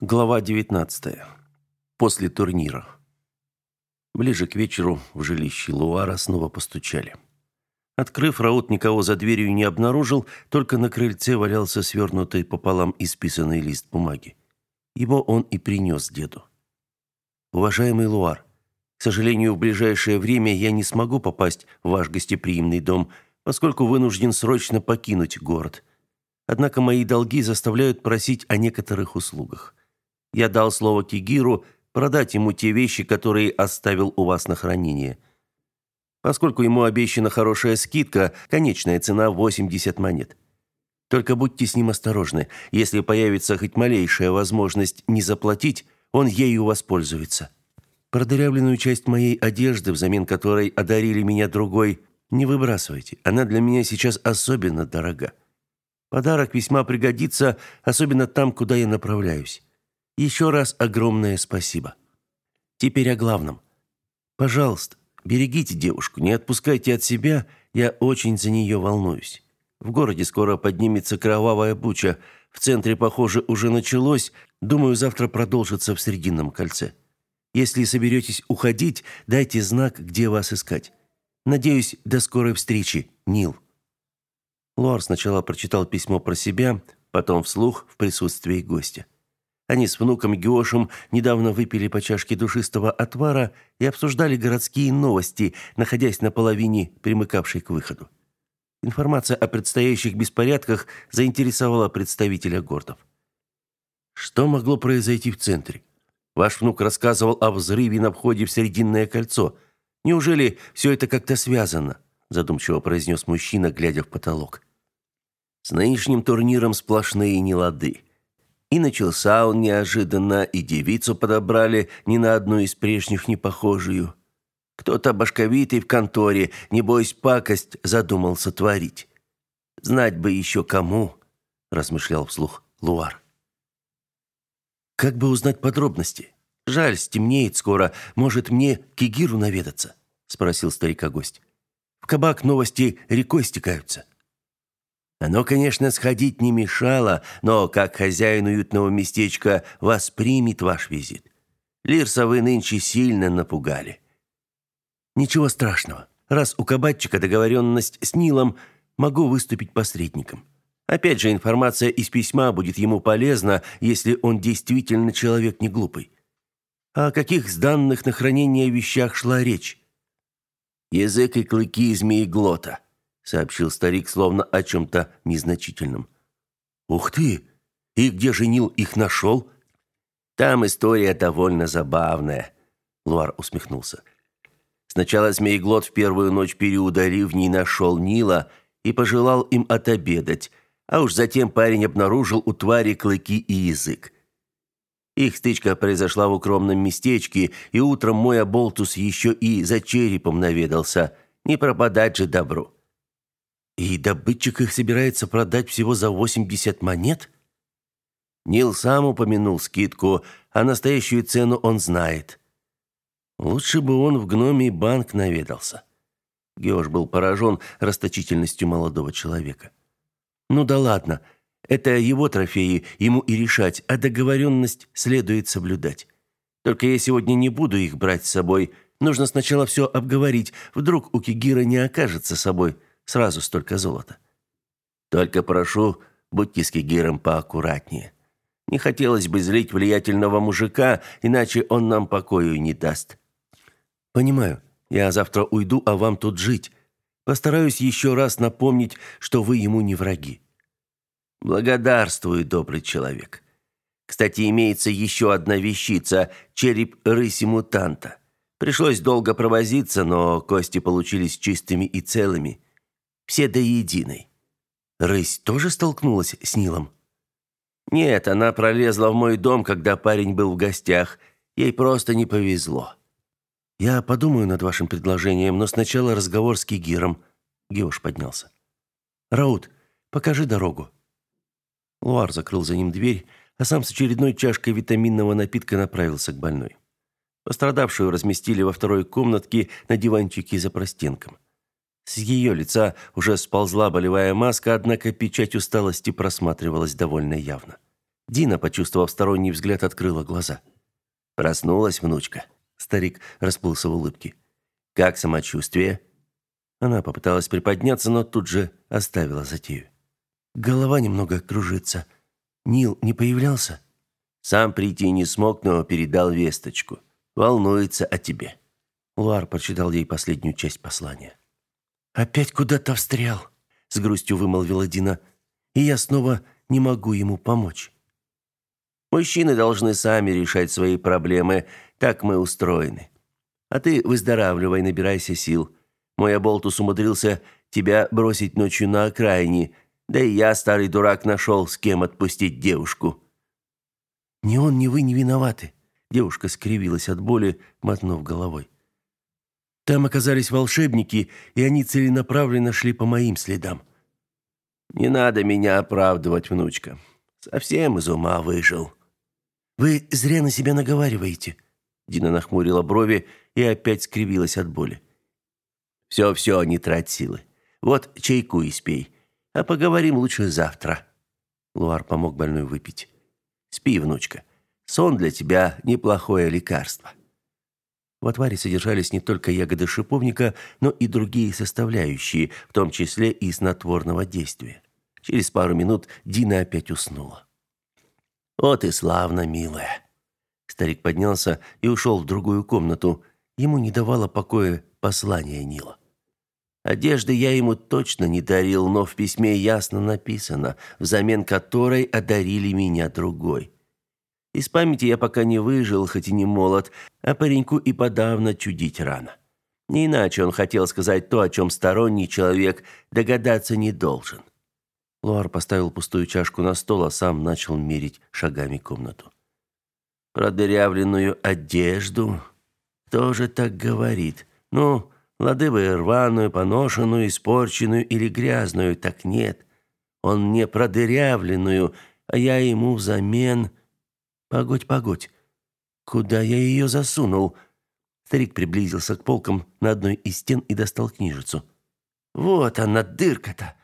Глава 19. После турнира. Ближе к вечеру в жилище Луара снова постучали. Открыв, Раут никого за дверью не обнаружил, только на крыльце валялся свернутый пополам исписанный лист бумаги. Его он и принес деду. «Уважаемый Луар, к сожалению, в ближайшее время я не смогу попасть в ваш гостеприимный дом, поскольку вынужден срочно покинуть город. Однако мои долги заставляют просить о некоторых услугах. Я дал слово Кигиру продать ему те вещи, которые оставил у вас на хранение. Поскольку ему обещана хорошая скидка, конечная цена 80 монет. Только будьте с ним осторожны. Если появится хоть малейшая возможность не заплатить, он ею воспользуется. Продырявленную часть моей одежды, взамен которой одарили меня другой, не выбрасывайте. Она для меня сейчас особенно дорога. Подарок весьма пригодится, особенно там, куда я направляюсь. Еще раз огромное спасибо. Теперь о главном. Пожалуйста, берегите девушку, не отпускайте от себя, я очень за нее волнуюсь. В городе скоро поднимется кровавая буча. В центре, похоже, уже началось. Думаю, завтра продолжится в Срединном кольце. Если соберетесь уходить, дайте знак, где вас искать. Надеюсь, до скорой встречи, Нил. Луар сначала прочитал письмо про себя, потом вслух в присутствии гостя. Они с внуком Геошем недавно выпили по чашке душистого отвара и обсуждали городские новости, находясь на половине примыкавшей к выходу. Информация о предстоящих беспорядках заинтересовала представителя гордов. Что могло произойти в центре? Ваш внук рассказывал о взрыве на входе в Срединное кольцо. Неужели все это как-то связано? задумчиво произнес мужчина, глядя в потолок. С нынешним турниром сплошные нелады. И начался он неожиданно, и девицу подобрали ни на одну из прежних не похожую. Кто-то башковитый в конторе, небось, пакость задумался творить. Знать бы еще кому, размышлял вслух Луар. Как бы узнать подробности? Жаль, стемнеет скоро, может мне к Кигиру наведаться, спросил старика гость. В кабак новости рекой стекаются. Оно, конечно, сходить не мешало, но как хозяин уютного местечка воспримет ваш визит. Лирса вы нынче сильно напугали. Ничего страшного. Раз у кабачика договоренность с Нилом, могу выступить посредником. Опять же, информация из письма будет ему полезна, если он действительно человек не глупый. О каких сданных на хранение вещах шла речь? Язык и клыки змееглота сообщил старик словно о чем то незначительном. Ух ты! И где же Нил их нашел?» Там история довольно забавная, Луар усмехнулся. Сначала Змееглот в первую ночь периода ливней нашел Нила и пожелал им отобедать, а уж затем парень обнаружил у твари клыки и язык. Их стычка произошла в укромном местечке, и утром мой оболтус еще и за черепом наведался. Не пропадать же добру. И добытчик их собирается продать всего за 80 монет? Нил сам упомянул скидку, а настоящую цену он знает. Лучше бы он в гномий банк наведался. Геош был поражен расточительностью молодого человека. Ну да ладно, это его трофеи, ему и решать, а договоренность следует соблюдать. Только я сегодня не буду их брать с собой. Нужно сначала все обговорить, вдруг у Кигира не окажется собой сразу столько золота. Только прошу, будьте с Кигиром поаккуратнее. Не хотелось бы злить влиятельного мужика, иначе он нам покою не даст. Понимаю. Я завтра уйду, а вам тут жить. Постараюсь еще раз напомнить, что вы ему не враги. Благодарствую, добрый человек. Кстати, имеется еще одна вещица череп рыси-мутанта. Пришлось долго провозиться, но кости получились чистыми и целыми. Все до единой. Рысь тоже столкнулась с Нилом? Нет, она пролезла в мой дом, когда парень был в гостях. Ей просто не повезло. Я подумаю над вашим предложением, но сначала разговор с Кигиром. Геош поднялся. Раут, покажи дорогу. Луар закрыл за ним дверь, а сам с очередной чашкой витаминного напитка направился к больной. Пострадавшую разместили во второй комнатке на диванчике за простенком. С ее лица уже сползла болевая маска, однако печать усталости просматривалась довольно явно. Дина, почувствовав сторонний взгляд, открыла глаза. Проснулась внучка. Старик расплылся в улыбке. Как самочувствие? Она попыталась приподняться, но тут же оставила затею. Голова немного кружится. Нил не появлялся? Сам прийти не смог, но передал весточку. Волнуется о тебе. Луар прочитал ей последнюю часть послания. Опять куда-то встрял, с грустью вымолвила Дина. И я снова не могу ему помочь. Мужчины должны сами решать свои проблемы, так мы устроены. А ты выздоравливай, набирайся сил. Мой оболтус умудрился тебя бросить ночью на окраине, да и я, старый дурак, нашел, с кем отпустить девушку». «Ни он, ни вы не виноваты», — девушка скривилась от боли, мотнув головой. «Там оказались волшебники, и они целенаправленно шли по моим следам». «Не надо меня оправдывать, внучка. Совсем из ума выжил». «Вы зря на себя наговариваете», — Дина нахмурила брови и опять скривилась от боли. «Все-все, не трать силы. Вот чайку испей. А поговорим лучше завтра. Луар помог больной выпить. Спи, внучка. Сон для тебя неплохое лекарство. В отваре содержались не только ягоды шиповника, но и другие составляющие, в том числе и снотворного действия. Через пару минут Дина опять уснула. Вот и славно, милая. Старик поднялся и ушел в другую комнату. Ему не давало покоя послание Нила. Одежды я ему точно не дарил, но в письме ясно написано, взамен которой одарили меня другой. Из памяти я пока не выжил, хоть и не молод, а пареньку и подавно чудить рано. Не иначе он хотел сказать то, о чем сторонний человек догадаться не должен. Луар поставил пустую чашку на стол, а сам начал мерить шагами комнату. Продырявленную одежду тоже так говорит. Ну, Лады бы рваную, поношенную, испорченную или грязную, так нет. Он мне продырявленную, а я ему взамен... Погодь, погодь. Куда я ее засунул? Старик приблизился к полкам на одной из стен и достал книжицу. Вот она, дырка-то.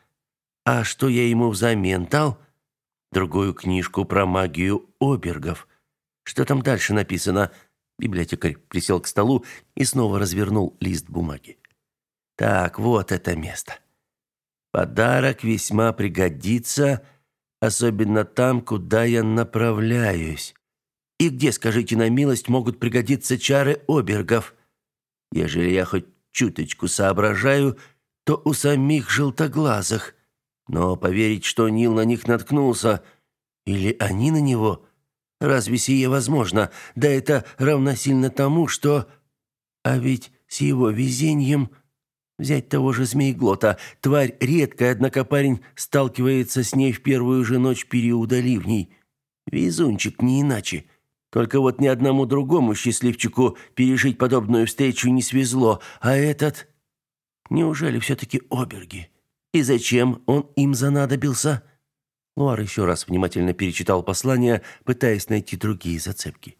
А что я ему взамен дал? Другую книжку про магию обергов. Что там дальше написано? Библиотекарь присел к столу и снова развернул лист бумаги. Так, вот это место. Подарок весьма пригодится, особенно там, куда я направляюсь. И где, скажите на милость, могут пригодиться чары обергов? Ежели я хоть чуточку соображаю, то у самих желтоглазых. Но поверить, что Нил на них наткнулся, или они на него – Разве сие возможно? Да это равносильно тому, что... А ведь с его везением... Взять того же змееглота. Тварь редкая, однако парень сталкивается с ней в первую же ночь периода ливней. Везунчик не иначе. Только вот ни одному другому счастливчику пережить подобную встречу не свезло. А этот... Неужели все-таки оберги? И зачем он им занадобился?» Луар еще раз внимательно перечитал послание, пытаясь найти другие зацепки.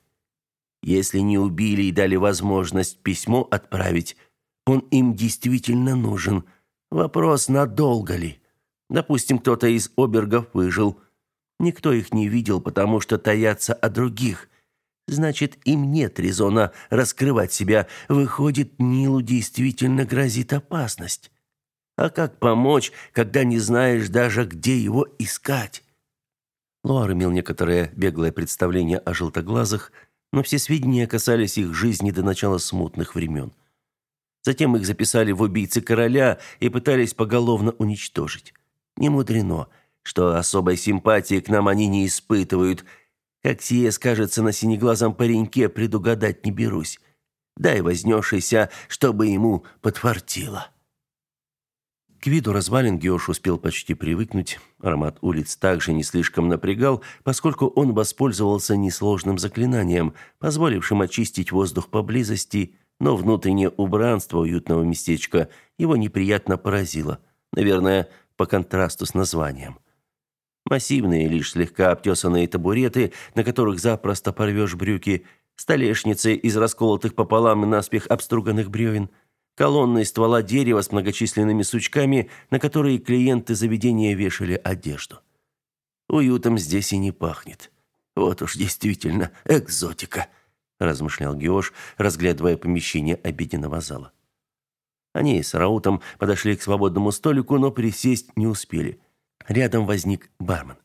Если не убили и дали возможность письмо отправить, он им действительно нужен. Вопрос, надолго ли? Допустим, кто-то из обергов выжил. Никто их не видел, потому что таятся о других. Значит, им нет резона раскрывать себя. Выходит, Нилу действительно грозит опасность. А как помочь, когда не знаешь даже, где его искать? Луар имел некоторое беглое представление о желтоглазых, но все сведения касались их жизни до начала смутных времен. Затем их записали в убийцы короля и пытались поголовно уничтожить. Не мудрено, что особой симпатии к нам они не испытывают. Как сие скажется на синеглазом пареньке, предугадать не берусь. Дай вознесшийся, чтобы ему подфартило. К виду развалин Геош успел почти привыкнуть. Аромат улиц также не слишком напрягал, поскольку он воспользовался несложным заклинанием, позволившим очистить воздух поблизости, но внутреннее убранство уютного местечка его неприятно поразило. Наверное, по контрасту с названием. Массивные, лишь слегка обтесанные табуреты, на которых запросто порвешь брюки, столешницы из расколотых пополам и наспех обструганных бревен – колонны ствола дерева с многочисленными сучками, на которые клиенты заведения вешали одежду. Уютом здесь и не пахнет. Вот уж действительно экзотика, размышлял Геош, разглядывая помещение обеденного зала. Они с Раутом подошли к свободному столику, но присесть не успели. Рядом возник бармен.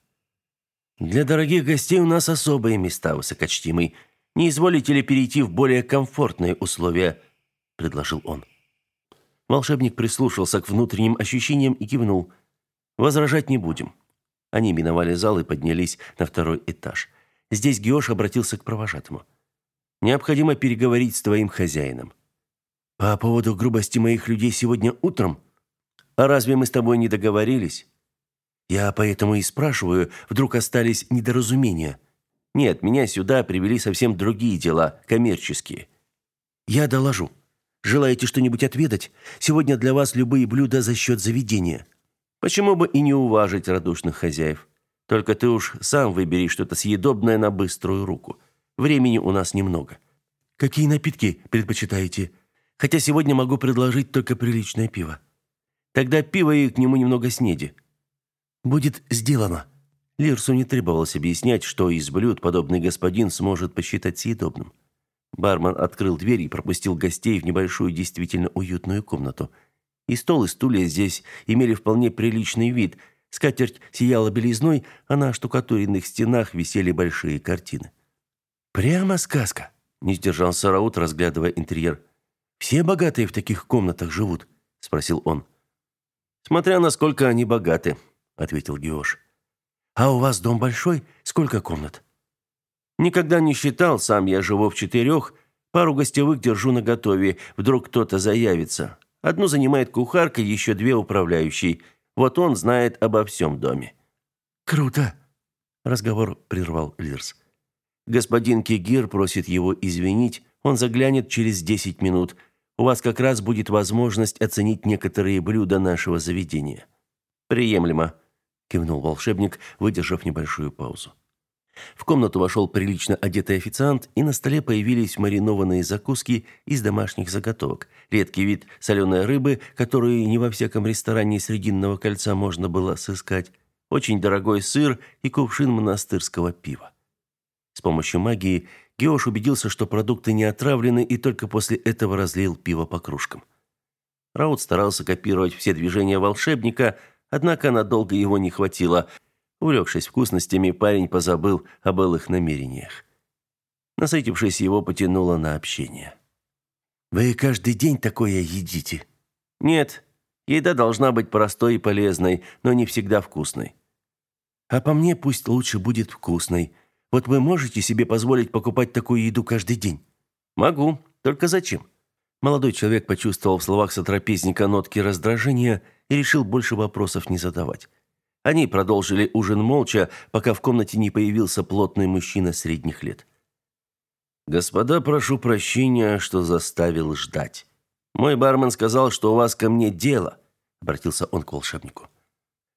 Для дорогих гостей у нас особые места, высокочтимый. Не изволите ли перейти в более комфортные условия, предложил он. Волшебник прислушался к внутренним ощущениям и кивнул. Возражать не будем. Они миновали зал и поднялись на второй этаж. Здесь Геош обратился к провожатому. Необходимо переговорить с твоим хозяином. По поводу грубости моих людей сегодня утром? А разве мы с тобой не договорились? Я поэтому и спрашиваю, вдруг остались недоразумения. Нет, меня сюда привели совсем другие дела, коммерческие. Я доложу. Желаете что-нибудь отведать? Сегодня для вас любые блюда за счет заведения. Почему бы и не уважить радушных хозяев? Только ты уж сам выбери что-то съедобное на быструю руку. Времени у нас немного. Какие напитки предпочитаете? Хотя сегодня могу предложить только приличное пиво. Тогда пиво и к нему немного снеди. Будет сделано. Лирсу не требовалось объяснять, что из блюд подобный господин сможет посчитать съедобным. Бармен открыл дверь и пропустил гостей в небольшую, действительно уютную комнату. И стол, и стулья здесь имели вполне приличный вид. Скатерть сияла белизной, а на штукатуренных стенах висели большие картины. «Прямо сказка!» – не сдержался Раут, разглядывая интерьер. «Все богатые в таких комнатах живут?» – спросил он. «Смотря насколько они богаты», – ответил Геош. «А у вас дом большой? Сколько комнат?» Никогда не считал, сам я живу в четырех, пару гостевых держу наготове, вдруг кто-то заявится. Одну занимает кухарка, еще две управляющие. Вот он знает обо всем доме. Круто, разговор прервал Лирс. Господин Кигир просит его извинить, он заглянет через десять минут. У вас как раз будет возможность оценить некоторые блюда нашего заведения. Приемлемо, кивнул волшебник, выдержав небольшую паузу. В комнату вошел прилично одетый официант, и на столе появились маринованные закуски из домашних заготовок. Редкий вид соленой рыбы, которую не во всяком ресторане Срединного кольца можно было сыскать. Очень дорогой сыр и кувшин монастырского пива. С помощью магии Геош убедился, что продукты не отравлены, и только после этого разлил пиво по кружкам. Раут старался копировать все движения волшебника, однако надолго его не хватило – Увлекшись вкусностями, парень позабыл о былых намерениях. Насытившись, его потянуло на общение. «Вы каждый день такое едите?» «Нет. Еда должна быть простой и полезной, но не всегда вкусной». «А по мне пусть лучше будет вкусной. Вот вы можете себе позволить покупать такую еду каждый день?» «Могу. Только зачем?» Молодой человек почувствовал в словах сотрапезника нотки раздражения и решил больше вопросов не задавать. Они продолжили ужин молча, пока в комнате не появился плотный мужчина средних лет. «Господа, прошу прощения, что заставил ждать. Мой бармен сказал, что у вас ко мне дело», — обратился он к волшебнику.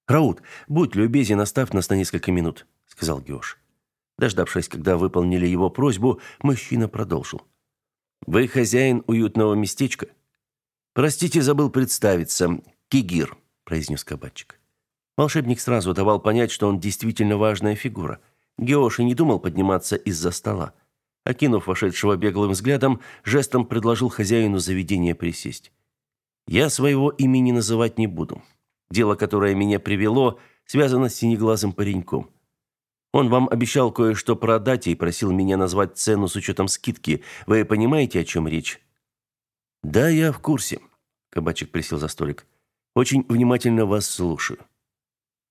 «Раут, будь любезен, оставь нас на несколько минут», — сказал Геош. Дождавшись, когда выполнили его просьбу, мужчина продолжил. «Вы хозяин уютного местечка?» «Простите, забыл представиться. Кигир», — произнес кабачик. Волшебник сразу давал понять, что он действительно важная фигура. Геош и не думал подниматься из-за стола. Окинув вошедшего беглым взглядом, жестом предложил хозяину заведения присесть. «Я своего имени называть не буду. Дело, которое меня привело, связано с синеглазым пареньком. Он вам обещал кое-что продать и просил меня назвать цену с учетом скидки. Вы понимаете, о чем речь?» «Да, я в курсе», — кабачик присел за столик. «Очень внимательно вас слушаю».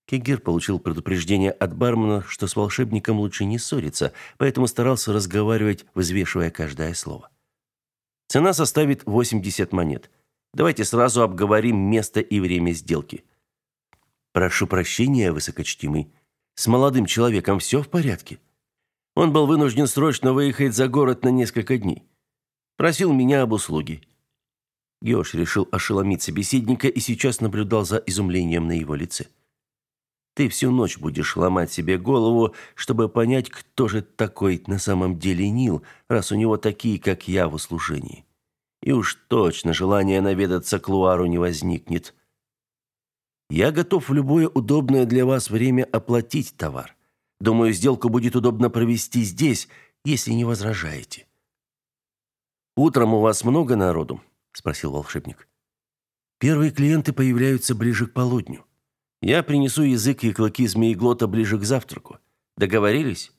Кегер получил предупреждение от бармена, что с волшебником лучше не ссориться, поэтому старался разговаривать, взвешивая каждое слово. Цена составит 80 монет. Давайте сразу обговорим место и время сделки. Прошу прощения, высокочтимый. С молодым человеком все в порядке. Он был вынужден срочно выехать за город на несколько дней. Просил меня об услуге. Геош решил ошеломить собеседника и сейчас наблюдал за изумлением на его лице. Ты всю ночь будешь ломать себе голову, чтобы понять, кто же такой на самом деле Нил, раз у него такие, как я, в услужении. И уж точно желание наведаться к Луару не возникнет. Я готов в любое удобное для вас время оплатить товар. Думаю, сделку будет удобно провести здесь, если не возражаете. Утром у вас много народу? Спросил волшебник. Первые клиенты появляются ближе к полудню. Я принесу язык и клыки змееглота ближе к завтраку. Договорились?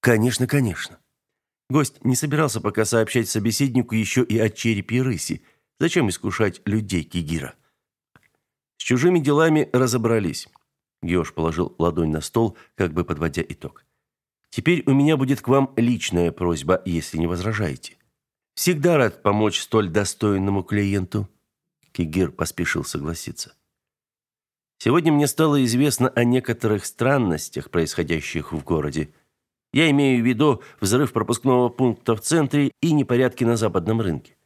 Конечно, конечно. Гость не собирался пока сообщать собеседнику еще и о черепе рыси. Зачем искушать людей Кигира? С чужими делами разобрались. Геош положил ладонь на стол, как бы подводя итог. Теперь у меня будет к вам личная просьба, если не возражаете. Всегда рад помочь столь достойному клиенту. Кигир поспешил согласиться. Сегодня мне стало известно о некоторых странностях, происходящих в городе. Я имею в виду взрыв пропускного пункта в центре и непорядки на западном рынке.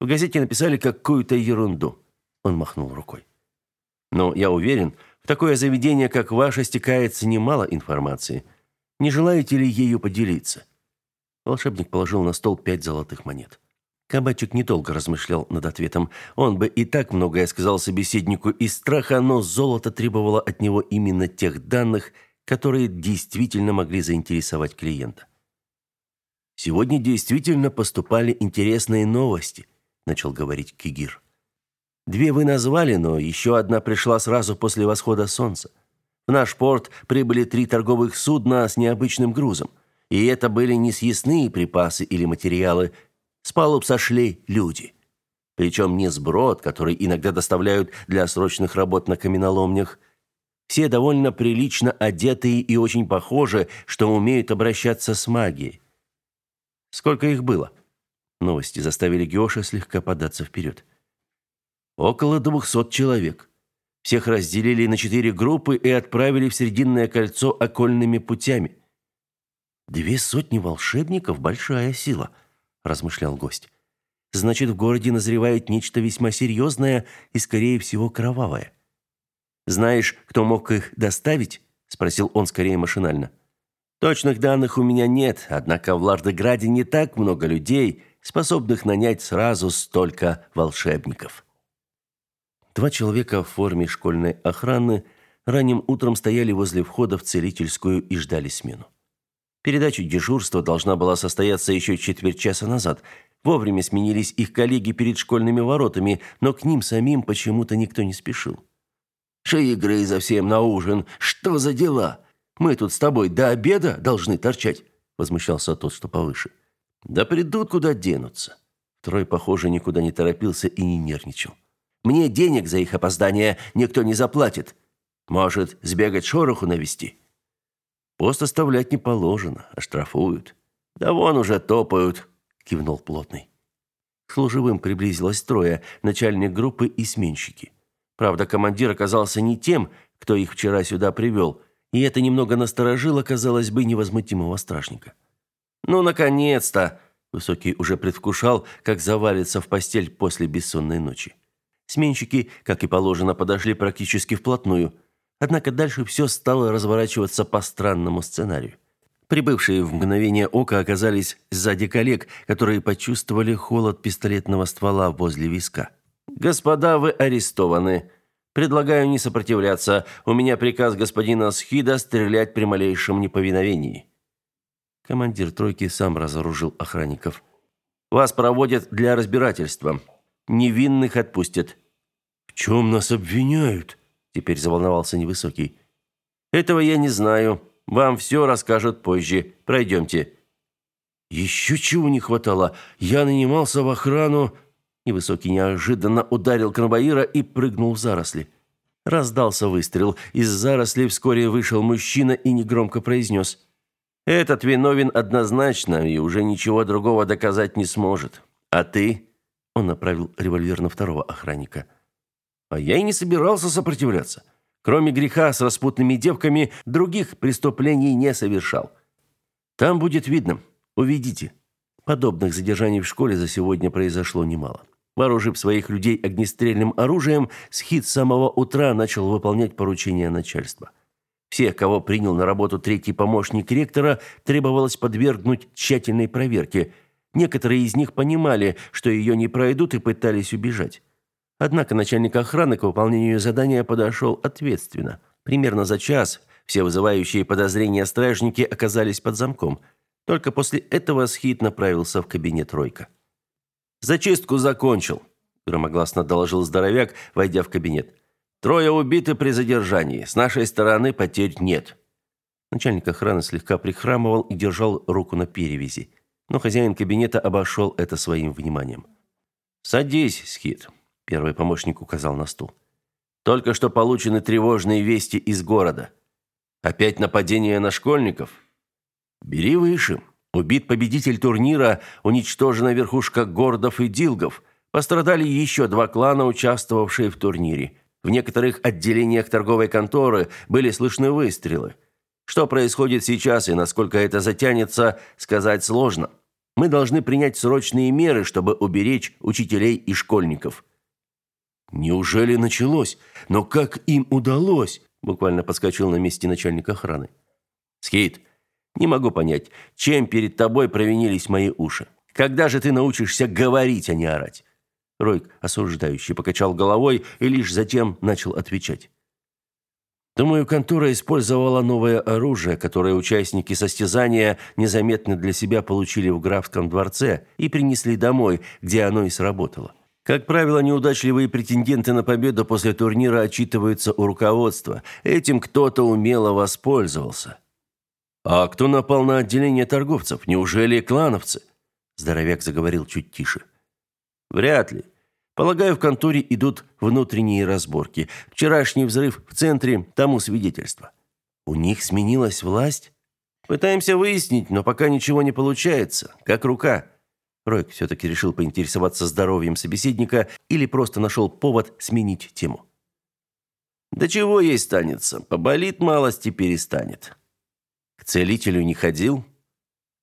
В газете написали какую-то ерунду. Он махнул рукой. Но я уверен, в такое заведение, как ваше, стекается немало информации. Не желаете ли ею поделиться? Волшебник положил на стол пять золотых монет. Кабачик недолго размышлял над ответом. Он бы и так многое сказал собеседнику из страха, но золото требовало от него именно тех данных, которые действительно могли заинтересовать клиента. «Сегодня действительно поступали интересные новости», – начал говорить Кигир. «Две вы назвали, но еще одна пришла сразу после восхода солнца. В наш порт прибыли три торговых судна с необычным грузом. И это были не съестные припасы или материалы. С палуб сошли люди. Причем не сброд, который иногда доставляют для срочных работ на каменоломнях – все довольно прилично одетые и очень похожи, что умеют обращаться с магией. Сколько их было? Новости заставили Геоша слегка податься вперед. Около двухсот человек. Всех разделили на четыре группы и отправили в Срединное кольцо окольными путями. «Две сотни волшебников – большая сила», – размышлял гость. «Значит, в городе назревает нечто весьма серьезное и, скорее всего, кровавое. Знаешь, кто мог их доставить? спросил он скорее машинально. Точных данных у меня нет, однако в Лардеграде не так много людей, способных нанять сразу столько волшебников. Два человека в форме школьной охраны ранним утром стояли возле входа в целительскую и ждали смену. Передача дежурства должна была состояться еще четверть часа назад. Вовремя сменились их коллеги перед школьными воротами, но к ним самим почему-то никто не спешил. Шеи за всем на ужин. Что за дела? Мы тут с тобой до обеда должны торчать, возмущался тот, что повыше. Да придут куда денутся. Трой, похоже, никуда не торопился и не нервничал. Мне денег за их опоздание никто не заплатит. Может, сбегать шороху навести? Пост оставлять не положено, оштрафуют. Да вон уже топают, кивнул плотный. Служивым приблизилось трое, начальник группы и сменщики. Правда, командир оказался не тем, кто их вчера сюда привел, и это немного насторожило, казалось бы, невозмутимого стражника. «Ну, наконец-то!» Высокий уже предвкушал, как завалится в постель после бессонной ночи. Сменщики, как и положено, подошли практически вплотную. Однако дальше все стало разворачиваться по странному сценарию. Прибывшие в мгновение ока оказались сзади коллег, которые почувствовали холод пистолетного ствола возле виска. Господа, вы арестованы. Предлагаю не сопротивляться. У меня приказ господина Схида стрелять при малейшем неповиновении. Командир тройки сам разоружил охранников. Вас проводят для разбирательства. Невинных отпустят. В чем нас обвиняют? Теперь заволновался невысокий. Этого я не знаю. Вам все расскажут позже. Пройдемте. Еще чего не хватало. Я нанимался в охрану Невысокий неожиданно ударил конвоира и прыгнул в заросли. Раздался выстрел. Из зарослей вскоре вышел мужчина и негромко произнес. «Этот виновен однозначно и уже ничего другого доказать не сможет. А ты?» Он направил револьвер на второго охранника. «А я и не собирался сопротивляться. Кроме греха с распутными девками, других преступлений не совершал. Там будет видно. Увидите». Подобных задержаний в школе за сегодня произошло немало. Вооружив своих людей огнестрельным оружием, Схит с самого утра начал выполнять поручения начальства. Всех, кого принял на работу третий помощник ректора, требовалось подвергнуть тщательной проверке. Некоторые из них понимали, что ее не пройдут и пытались убежать. Однако начальник охраны к выполнению задания подошел ответственно. Примерно за час Все вызывающие подозрения стражники оказались под замком. Только после этого Схит направился в кабинет Ройка. «Зачистку закончил», – громогласно доложил здоровяк, войдя в кабинет. «Трое убиты при задержании. С нашей стороны потерь нет». Начальник охраны слегка прихрамывал и держал руку на перевязи. Но хозяин кабинета обошел это своим вниманием. «Садись, Схит», – первый помощник указал на стул. «Только что получены тревожные вести из города. Опять нападение на школьников? Бери выше. Убит победитель турнира, уничтожена верхушка гордов и дилгов. Пострадали еще два клана, участвовавшие в турнире. В некоторых отделениях торговой конторы были слышны выстрелы. Что происходит сейчас и насколько это затянется, сказать сложно. Мы должны принять срочные меры, чтобы уберечь учителей и школьников. Неужели началось? Но как им удалось? Буквально подскочил на месте начальник охраны. Скит, не могу понять, чем перед тобой провинились мои уши. Когда же ты научишься говорить, а не орать? Ройк, осуждающий, покачал головой и лишь затем начал отвечать. Думаю, контора использовала новое оружие, которое участники состязания незаметно для себя получили в графском дворце и принесли домой, где оно и сработало. Как правило, неудачливые претенденты на победу после турнира отчитываются у руководства. Этим кто-то умело воспользовался. А кто напал на отделение торговцев? Неужели клановцы? Здоровяк заговорил чуть тише. Вряд ли. Полагаю, в конторе идут внутренние разборки. Вчерашний взрыв в центре тому свидетельство. У них сменилась власть? Пытаемся выяснить, но пока ничего не получается. Как рука. Ройк все-таки решил поинтересоваться здоровьем собеседника или просто нашел повод сменить тему. «Да чего ей станется? Поболит малость и перестанет». «К целителю не ходил?»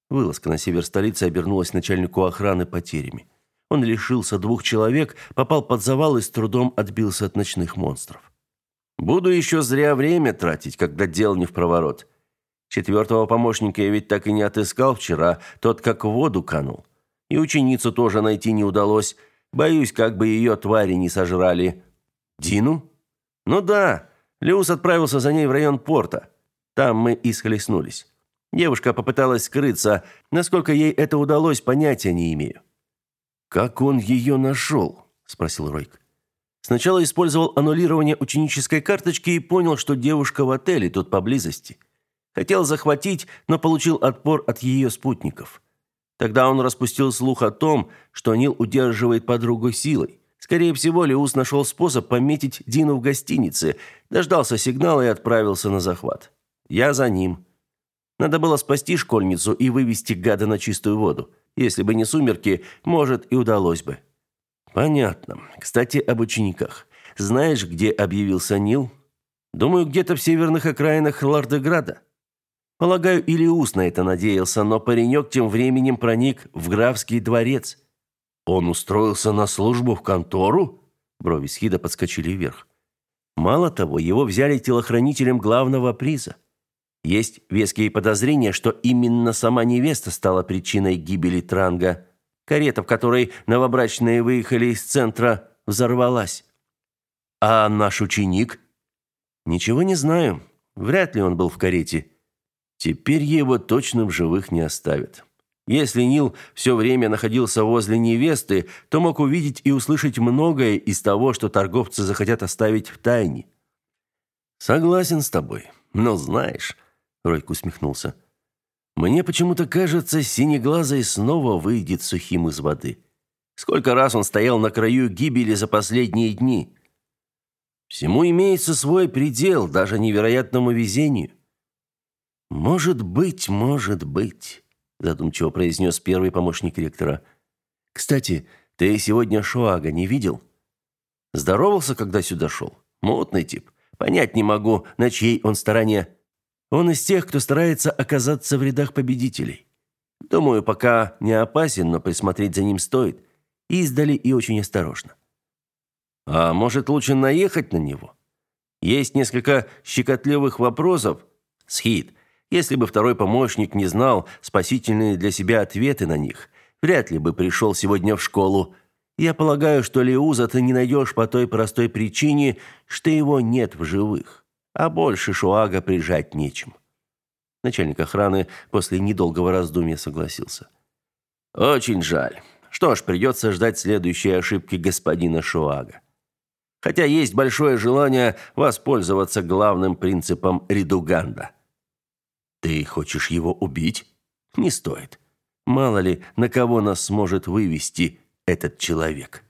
Вылазка на север столицы обернулась начальнику охраны потерями. Он лишился двух человек, попал под завал и с трудом отбился от ночных монстров. «Буду еще зря время тратить, когда дел не в проворот. Четвертого помощника я ведь так и не отыскал вчера, тот как в воду канул. И ученицу тоже найти не удалось. Боюсь, как бы ее твари не сожрали. Дину? Ну да. Леус отправился за ней в район порта. Там мы и схлестнулись. Девушка попыталась скрыться. Насколько ей это удалось, понятия не имею. «Как он ее нашел?» – спросил Ройк. Сначала использовал аннулирование ученической карточки и понял, что девушка в отеле тут поблизости. Хотел захватить, но получил отпор от ее спутников. Тогда он распустил слух о том, что Нил удерживает подругу силой. Скорее всего, Леус нашел способ пометить Дину в гостинице, дождался сигнала и отправился на захват. Я за ним. Надо было спасти школьницу и вывести гада на чистую воду. Если бы не сумерки, может, и удалось бы. Понятно. Кстати, об учениках. Знаешь, где объявился Нил? Думаю, где-то в северных окраинах Лардеграда. Полагаю, Илиус на это надеялся, но паренек тем временем проник в графский дворец. Он устроился на службу в контору? Брови Схида подскочили вверх. Мало того, его взяли телохранителем главного приза. Есть веские подозрения, что именно сама невеста стала причиной гибели Транга. Карета, в которой новобрачные выехали из центра, взорвалась. А наш ученик? Ничего не знаю. Вряд ли он был в карете. Теперь его точно в живых не оставят. Если Нил все время находился возле невесты, то мог увидеть и услышать многое из того, что торговцы захотят оставить в тайне. Согласен с тобой. Но знаешь, Ройк усмехнулся. Мне почему-то кажется, синеглазый снова выйдет сухим из воды. Сколько раз он стоял на краю гибели за последние дни. Всему имеется свой предел, даже невероятному везению. «Может быть, может быть», – задумчиво произнес первый помощник ректора. «Кстати, ты сегодня Шуага не видел?» «Здоровался, когда сюда шел? Мутный тип. Понять не могу, на чьей он стороне. Он из тех, кто старается оказаться в рядах победителей. Думаю, пока не опасен, но присмотреть за ним стоит. Издали и очень осторожно. А может, лучше наехать на него? Есть несколько щекотливых вопросов. Схит, если бы второй помощник не знал спасительные для себя ответы на них, вряд ли бы пришел сегодня в школу. Я полагаю, что Леуза ты не найдешь по той простой причине, что его нет в живых. а больше Шуага прижать нечем. Начальник охраны после недолгого раздумья согласился. Очень жаль. Что ж, придется ждать следующей ошибки господина Шуага. Хотя есть большое желание воспользоваться главным принципом Ридуганда. Ты хочешь его убить? Не стоит. Мало ли, на кого нас сможет вывести этот человек.